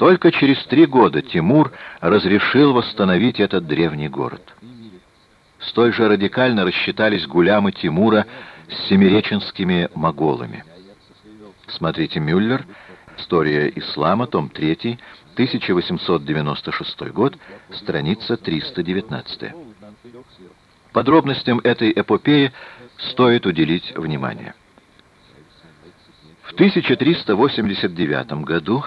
Только через три года Тимур разрешил восстановить этот древний город. Столь же радикально рассчитались гулямы Тимура с семиреченскими моголами. Смотрите Мюллер, История ислама, том 3, 1896 год, страница 319. Подробностям этой эпопеи стоит уделить внимание. В 1389 году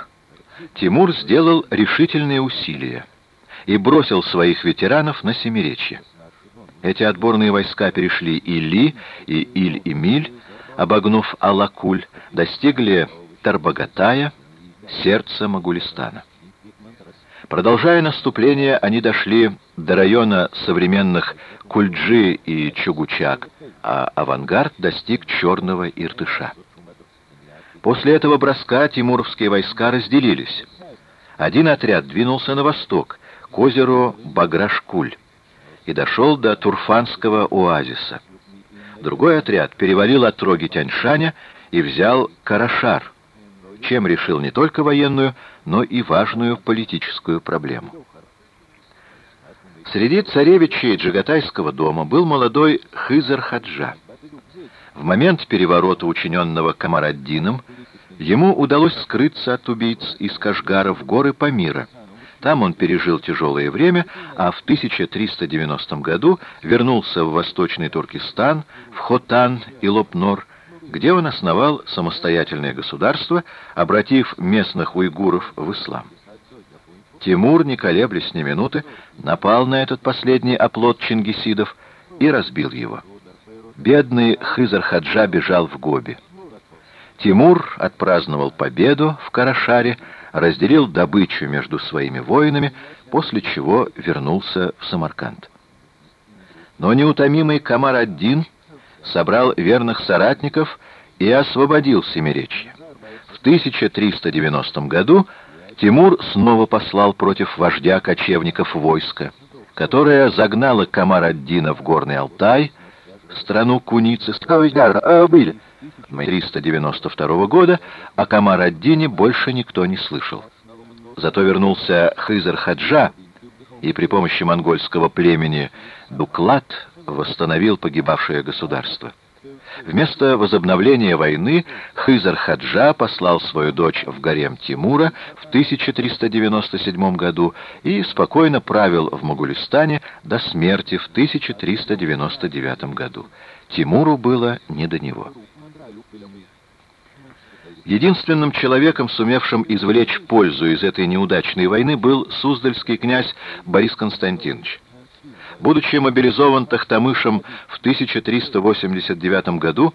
Тимур сделал решительные усилия и бросил своих ветеранов на Семиречье. Эти отборные войска перешли Или и Иль-Эмиль, обогнув Алакуль, достигли Тарбагатая, сердца Магулистана. Продолжая наступление, они дошли до района современных Кульджи и Чугучак, а авангард достиг Черного Иртыша. После этого броска тимуровские войска разделились. Один отряд двинулся на восток, к озеру Баграшкуль, и дошел до Турфанского оазиса. Другой отряд перевалил от троги Тяньшаня и взял Карашар, чем решил не только военную, но и важную политическую проблему. Среди царевичей Джагатайского дома был молодой Хызар Хаджа. В момент переворота, учиненного Камараддином, ему удалось скрыться от убийц из Кашгара в горы Памира. Там он пережил тяжелое время, а в 1390 году вернулся в Восточный Туркестан, в Хотан и Лопнор, где он основал самостоятельное государство, обратив местных уйгуров в ислам. Тимур, не колеблясь ни минуты, напал на этот последний оплот чингисидов и разбил его. Бедный Хызар-Хаджа бежал в Гоби. Тимур отпраздновал победу в Карашаре, разделил добычу между своими воинами, после чего вернулся в Самарканд. Но неутомимый Камар-ад-Дин собрал верных соратников и освободил Семиречье. В 1390 году Тимур снова послал против вождя кочевников войско, которое загнало Камар-ад-Дина в Горный Алтай, страну куницы, 392 года о Камар-ад-Дине больше никто не слышал. Зато вернулся Хызар-Хаджа и при помощи монгольского племени Дуклад восстановил погибавшее государство. Вместо возобновления войны Хызар-Хаджа послал свою дочь в гарем Тимура в 1397 году и спокойно правил в Могулистане до смерти в 1399 году. Тимуру было не до него. Единственным человеком, сумевшим извлечь пользу из этой неудачной войны, был суздальский князь Борис Константинович. Будучи мобилизован Тахтамышем в 1389 году,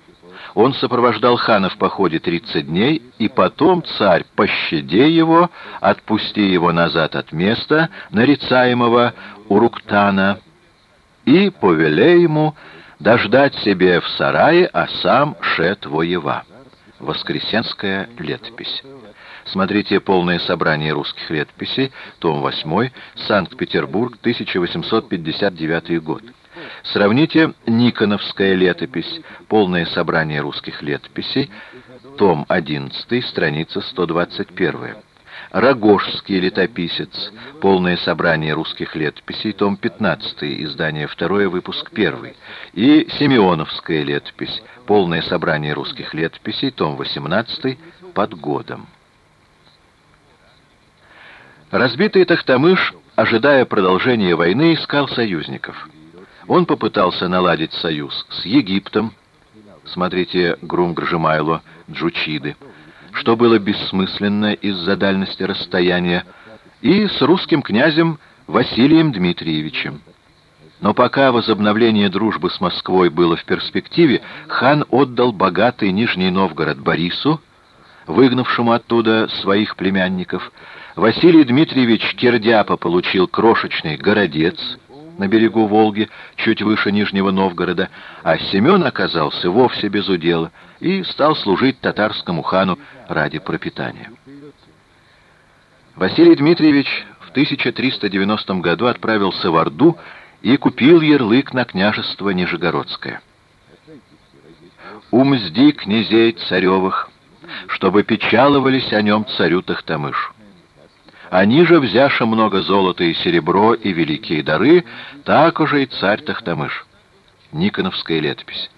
он сопровождал хана в походе 30 дней, и потом царь, пощади его, отпусти его назад от места, нарицаемого Уруктана, и повелей ему дождать себе в сарае, а сам шет воева. Воскресенская летопись. Смотрите полное собрание русских летописей, том 8, Санкт-Петербург, 1859 год. Сравните Никоновская летопись, полное собрание русских летописей, том 11, страница 121. Рогожский летописец, полное собрание русских летописей, том 15, издание 2, выпуск 1. И Симеоновская летопись, полное собрание русских летописей, том 18, под годом. Разбитый Тахтамыш, ожидая продолжения войны, искал союзников. Он попытался наладить союз с Египтом, смотрите Грум-Гржимайло, Джучиды, что было бессмысленно из-за дальности расстояния, и с русским князем Василием Дмитриевичем. Но пока возобновление дружбы с Москвой было в перспективе, хан отдал богатый Нижний Новгород Борису, выгнавшему оттуда своих племянников, Василий Дмитриевич Кирдяпа получил крошечный городец на берегу Волги, чуть выше Нижнего Новгорода, а Семен оказался вовсе без удела и стал служить татарскому хану ради пропитания. Василий Дмитриевич в 1390 году отправился в Орду и купил ярлык на княжество Нижегородское. «Умзди князей царевых, чтобы печаловались о нем царю Тахтамышу. Они же, взяша много золота и серебро и великие дары, так уже и царь Тахтамыш. Никоновская летопись.